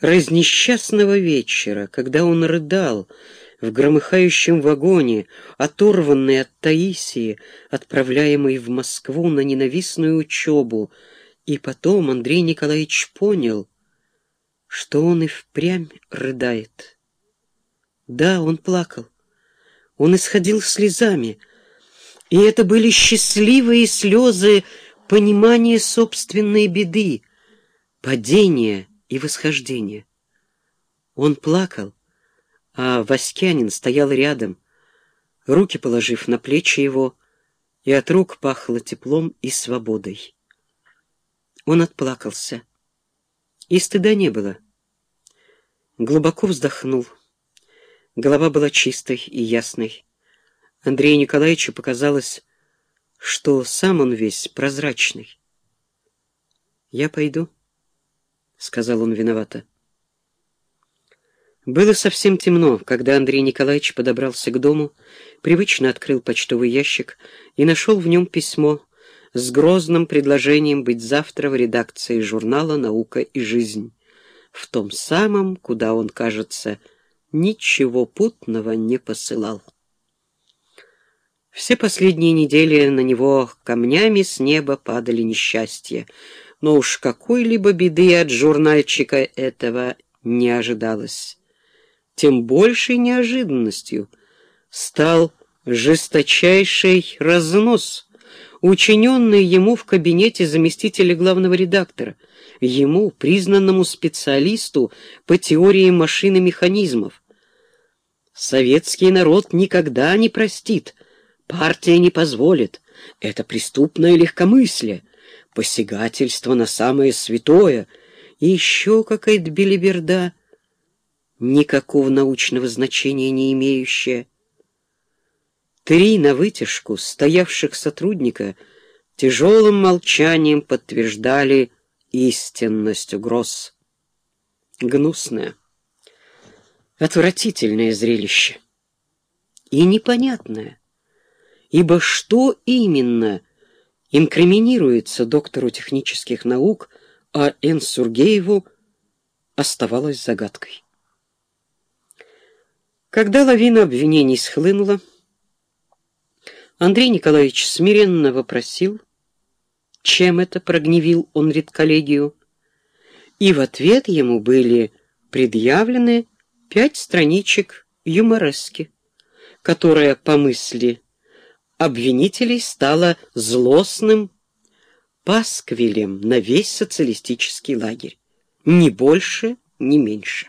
разнесчастного вечера, когда он рыдал в громыхающем вагоне, оторванный от Таисии, отправляемый в Москву на ненавистную учебу, и потом Андрей Николаевич понял, что он и впрямь рыдает. Да, он плакал. Он исходил слезами, и это были счастливые слезы понимания собственной беды, падения и восхождения. Он плакал, а Васькянин стоял рядом, руки положив на плечи его, и от рук пахло теплом и свободой. Он отплакался, и стыда не было. Глубоко вздохнул. Голова была чистой и ясной. Андрею Николаевичу показалось, что сам он весь прозрачный. «Я пойду», — сказал он виновато. Было совсем темно, когда Андрей Николаевич подобрался к дому, привычно открыл почтовый ящик и нашел в нем письмо с грозным предложением быть завтра в редакции журнала «Наука и жизнь», в том самом, куда он, кажется, ничего путного не посылал. Все последние недели на него камнями с неба падали несчастья, но уж какой-либо беды от журнальчика этого не ожидалось. Тем большей неожиданностью стал жесточайший разнос, учиненный ему в кабинете заместителя главного редактора, ему, признанному специалисту по теории машин и механизмов. Советский народ никогда не простит Партия не позволит. Это преступное легкомыслие, посягательство на самое святое и еще какая-то белиберда, никакого научного значения не имеющая. Три на вытяжку стоявших сотрудника тяжелым молчанием подтверждали истинность угроз. Гнусное, отвратительное зрелище и непонятное ибо что именно инкриминируется доктору технических наук, а Н. Сургееву оставалось загадкой. Когда лавина обвинений схлынула, Андрей Николаевич смиренно вопросил, чем это прогневил он редколлегию, и в ответ ему были предъявлены пять страничек юморески, которая, по мысли обвинителей стало злостным пасквилем на весь социалистический лагерь. Ни больше, ни меньше.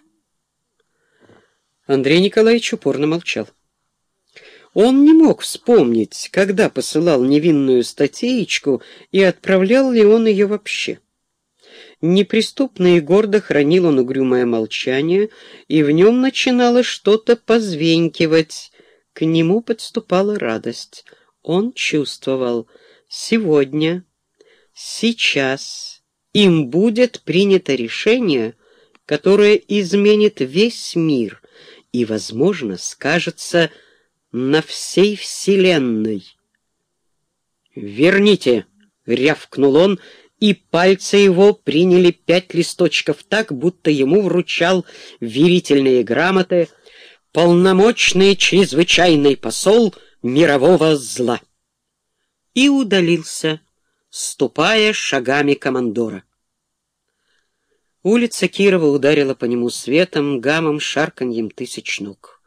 Андрей Николаевич упорно молчал. Он не мог вспомнить, когда посылал невинную статейку и отправлял ли он ее вообще. Неприступно и гордо хранил он угрюмое молчание, и в нем начинало что-то позвенькивать. К нему подступала радость — он чувствовал, сегодня, сейчас им будет принято решение, которое изменит весь мир и, возможно, скажется на всей Вселенной. «Верните!» — рявкнул он, и пальцы его приняли пять листочков так, будто ему вручал верительные грамоты полномочный чрезвычайный посол — мирового зла. И удалился, ступая шагами командора. Улица Кирова ударила по нему светом, гамом, шарканьем тысяч ног.